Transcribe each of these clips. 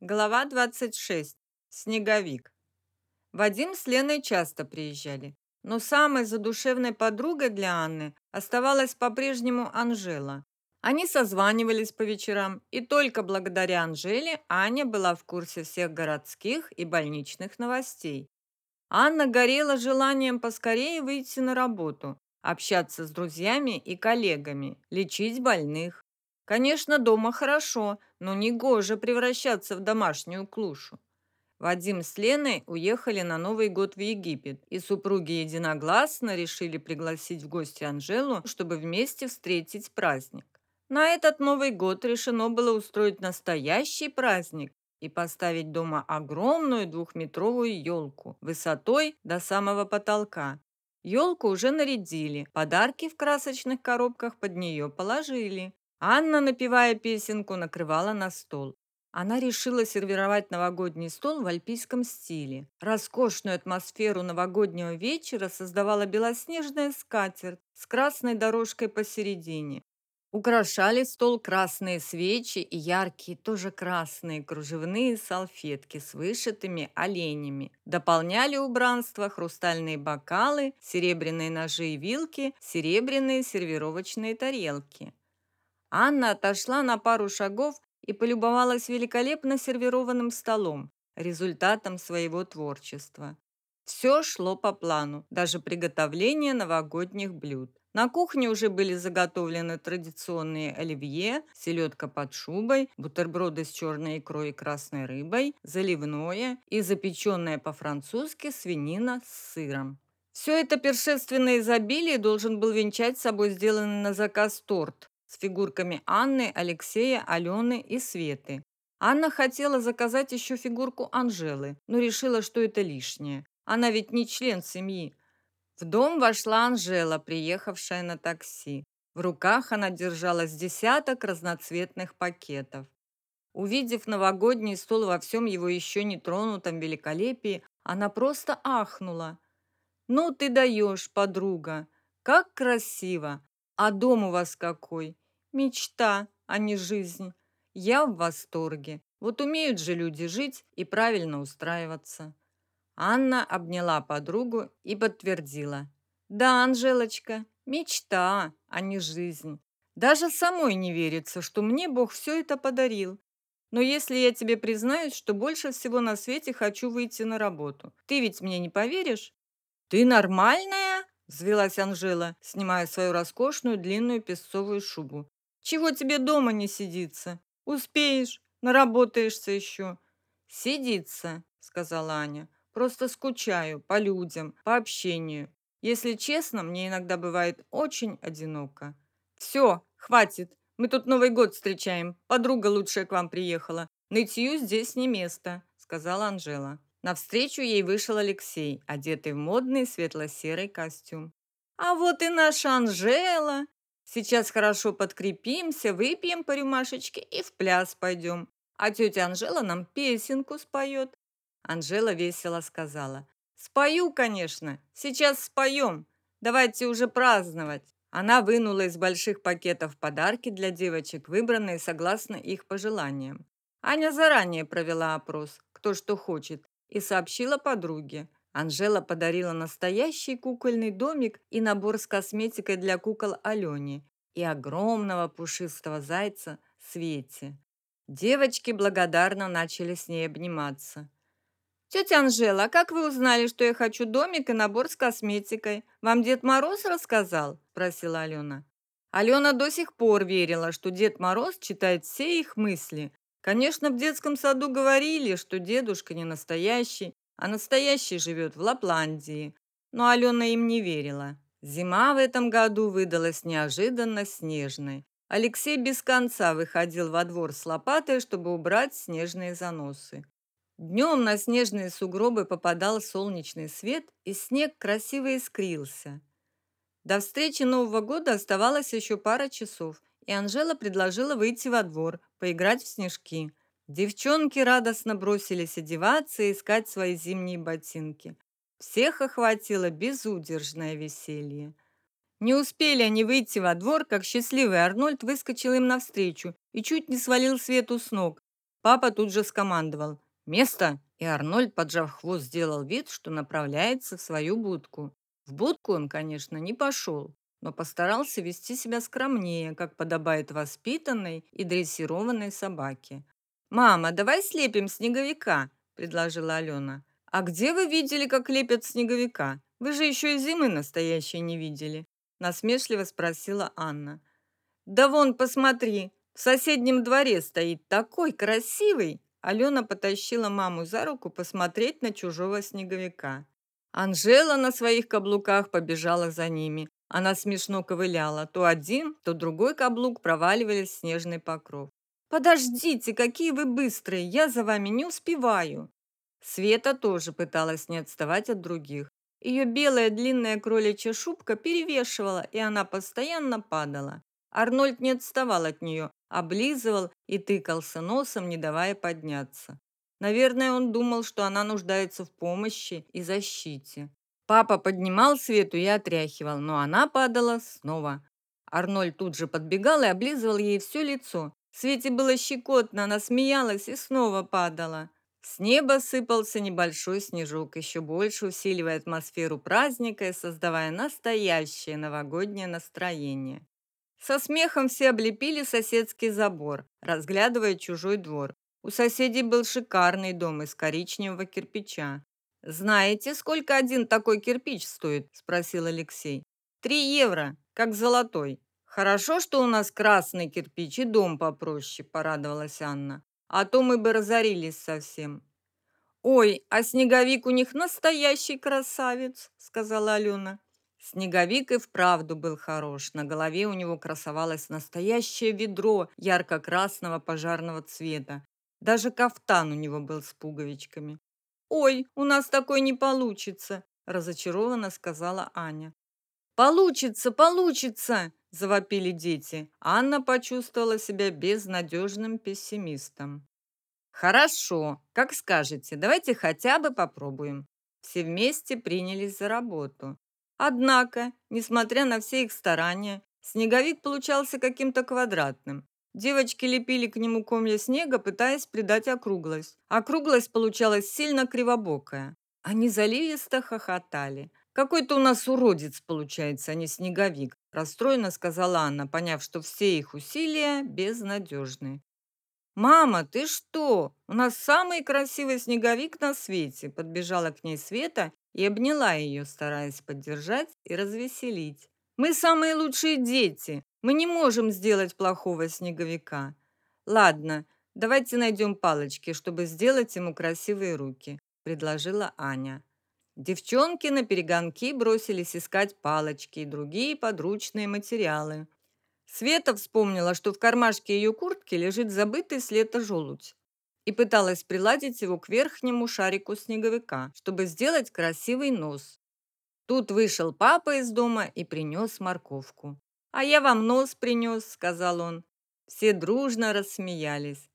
Глава 26. Снеговик. Вадим с Леной часто приезжали, но самой задушевной подругой для Анны оставалась по-прежнему Анжела. Они созванивались по вечерам, и только благодаря Анжеле Аня была в курсе всех городских и больничных новостей. Анна горела желанием поскорее выйти на работу, общаться с друзьями и коллегами, лечить больных. Конечно, дома хорошо, но не гоже превращаться в домашнюю клушу. Вадим с Леной уехали на Новый год в Египет, и супруги единогласно решили пригласить в гости Анжелу, чтобы вместе встретить праздник. На этот Новый год решено было устроить настоящий праздник и поставить дома огромную двухметровую елку высотой до самого потолка. Елку уже нарядили, подарки в красочных коробках под нее положили. Анна, напевая песенку, накрывала на стол. Она решила сервировать новогодний стол в альпийском стиле. Роскошную атмосферу новогоднего вечера создавала белоснежная скатерть с красной дорожкой посередине. Украшали стол красные свечи и яркие, тоже красные кружевные салфетки с вышитыми оленями. Дополняли убранство хрустальные бокалы, серебряные ножи и вилки, серебряные сервировочные тарелки. Анна отошла на пару шагов и полюбовалась великолепно сервированным столом, результатом своего творчества. Все шло по плану, даже приготовление новогодних блюд. На кухне уже были заготовлены традиционные оливье, селедка под шубой, бутерброды с черной икрой и красной рыбой, заливное и запеченная по-французски свинина с сыром. Все это першественное изобилие должен был венчать собой сделанный на заказ торт, с фигурками Анны, Алексея, Алены и Светы. Анна хотела заказать еще фигурку Анжелы, но решила, что это лишнее. Она ведь не член семьи. В дом вошла Анжела, приехавшая на такси. В руках она держала с десяток разноцветных пакетов. Увидев новогодний стол во всем его еще не тронутом великолепии, она просто ахнула. «Ну ты даешь, подруга! Как красиво! А дом у вас какой! Мечта, а не жизнь! Я в восторге! Вот умеют же люди жить и правильно устраиваться!» Анна обняла подругу и подтвердила. «Да, Анжелочка, мечта, а не жизнь. Даже самой не верится, что мне Бог все это подарил. Но если я тебе признаюсь, что больше всего на свете хочу выйти на работу, ты ведь мне не поверишь?» «Ты нормальная?» Взвилась Анжела, снимая свою роскошную длинную песцовую шубу. Чего тебе дома не сидится? Успеешь, наработаешься еще. Сидится, сказала Аня. Просто скучаю по людям, по общению. Если честно, мне иногда бывает очень одиноко. Все, хватит. Мы тут Новый год встречаем. Подруга лучшая к вам приехала. Нытью здесь не место, сказала Анжела. Навстречу ей вышел Алексей, одетый в модный светло-серый костюм. «А вот и наша Анжела! Сейчас хорошо подкрепимся, выпьем по рюмашечке и в пляс пойдем. А тетя Анжела нам песенку споет». Анжела весело сказала. «Спою, конечно. Сейчас споем. Давайте уже праздновать». Она вынула из больших пакетов подарки для девочек, выбранные согласно их пожеланиям. Аня заранее провела опрос, кто что хочет, и сообщила подруге. Анжела подарила настоящий кукольный домик и набор с косметикой для кукол Алене и огромного пушистого зайца Свете. Девочки благодарно начали с ней обниматься. «Тетя Анжела, а как вы узнали, что я хочу домик и набор с косметикой? Вам Дед Мороз рассказал?» – спросила Алена. Алена до сих пор верила, что Дед Мороз читает все их мысли, Конечно, в детском саду говорили, что дедушка не настоящий, а настоящий живет в Лапландии. Но Алена им не верила. Зима в этом году выдалась неожиданно снежной. Алексей без конца выходил во двор с лопатой, чтобы убрать снежные заносы. Днем на снежные сугробы попадал солнечный свет, и снег красиво искрился. До встречи Нового года оставалось еще пара часов, и Анжела предложила выйти во двор, поиграть в снежки. Девчонки радостно бросились одеваться и искать свои зимние ботинки. Всех охватило безудержное веселье. Не успели они выйти во двор, как счастливый Арнольд выскочил им навстречу и чуть не свалил Свету с ног. Папа тут же скомандовал «Место!» и Арнольд, поджав хвост, сделал вид, что направляется в свою будку. В будку он, конечно, не пошел, но постарался вести себя скромнее, как подобает воспитанной и дрессированной собаке. «Мама, давай слепим снеговика», – предложила Алена. «А где вы видели, как лепят снеговика? Вы же еще и зимы настоящей не видели», – насмешливо спросила Анна. «Да вон, посмотри, в соседнем дворе стоит такой красивый!» Алена потащила маму за руку посмотреть на чужого снеговика. Анжела на своих каблуках побежала за ними. Она смешно ковыляла. То один, то другой каблук проваливались в снежный покров. «Подождите, какие вы быстрые! Я за вами не успеваю!» Света тоже пыталась не отставать от других. Ее белая длинная кроличья шубка перевешивала, и она постоянно падала. Арнольд не отставал от нее, облизывал и тыкался носом, не давая подняться. Наверное, он думал, что она нуждается в помощи и защите. Папа поднимал Свету и отряхивал, но она падала снова. Арнольд тут же подбегал и облизывал ей все лицо. Свете было щекотно, она смеялась и снова падала. С неба сыпался небольшой снежок, еще больше усиливая атмосферу праздника и создавая настоящее новогоднее настроение. Со смехом все облепили соседский забор, разглядывая чужой двор. У соседей был шикарный дом из коричневого кирпича. «Знаете, сколько один такой кирпич стоит?» – спросил Алексей. «Три евро, как золотой». «Хорошо, что у нас красный кирпич и дом попроще», – порадовалась Анна. «А то мы бы разорились совсем». «Ой, а снеговик у них настоящий красавец», – сказала Алена. Снеговик и вправду был хорош. На голове у него красовалось настоящее ведро ярко-красного пожарного цвета. Даже кафтан у него был с пуговичками. «Ой, у нас такой не получится», – разочарованно сказала Аня. «Получится, получится!» – завопили дети. Анна почувствовала себя безнадежным пессимистом. «Хорошо, как скажете, давайте хотя бы попробуем». Все вместе принялись за работу. Однако, несмотря на все их старания, снеговик получался каким-то квадратным. Девочки лепили к нему комья снега, пытаясь придать округлость. Округлость получалась сильно кривобокая. Они заливисто хохотали. «Какой-то у нас уродец получается, а не снеговик», расстроенно сказала Анна, поняв, что все их усилия безнадежны. «Мама, ты что? У нас самый красивый снеговик на свете!» Подбежала к ней Света и обняла ее, стараясь поддержать и развеселить. «Мы самые лучшие дети! Мы не можем сделать плохого снеговика. Ладно, давайте найдем палочки, чтобы сделать ему красивые руки», предложила Аня. Девчонки на перегонки бросились искать палочки и другие подручные материалы. Света вспомнила, что в кармашке ее куртки лежит забытый с лета желудь и пыталась приладить его к верхнему шарику снеговика, чтобы сделать красивый нос. Тут вышел папа из дома и принес морковку. «А я вам нос принес», — сказал он. Все дружно рассмеялись.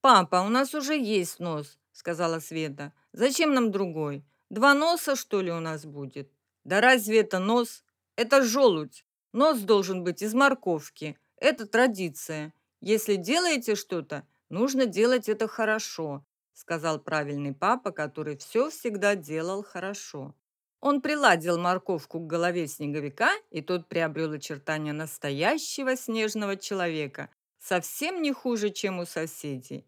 «Папа, у нас уже есть нос», — сказала Света. «Зачем нам другой? Два носа, что ли, у нас будет?» «Да разве это нос? Это желудь. Нос должен быть из морковки. Это традиция. Если делаете что-то, Нужно делать это хорошо, сказал правильный папа, который все всегда делал хорошо. Он приладил морковку к голове снеговика, и тот приобрел очертания настоящего снежного человека, совсем не хуже, чем у соседей.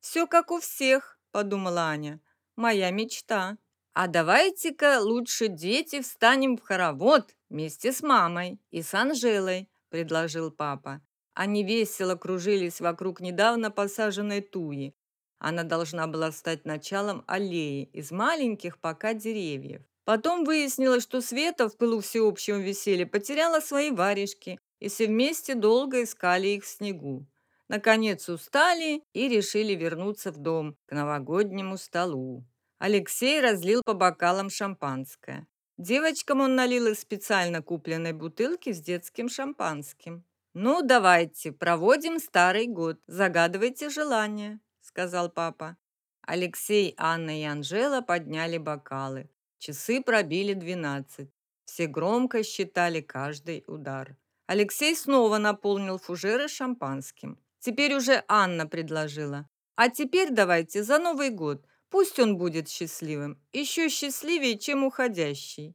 «Все как у всех», – подумала Аня. «Моя мечта. А давайте-ка лучше дети встанем в хоровод вместе с мамой и с Анжелой», – предложил папа. Они весело кружились вокруг недавно посаженной туи. Она должна была стать началом аллеи из маленьких пока деревьев. Потом выяснилось, что Света в пылу всеобщего веселья потеряла свои варежки, и все вместе долго искали их в снегу. Наконец устали и решили вернуться в дом к новогоднему столу. Алексей разлил по бокалам шампанское. Девочкам он налил из специально купленной бутылки с детским шампанским. «Ну, давайте, проводим старый год, загадывайте желание», — сказал папа. Алексей, Анна и Анжела подняли бокалы. Часы пробили двенадцать. Все громко считали каждый удар. Алексей снова наполнил фужеры шампанским. Теперь уже Анна предложила. А теперь давайте за Новый год. Пусть он будет счастливым, еще счастливее, чем уходящий.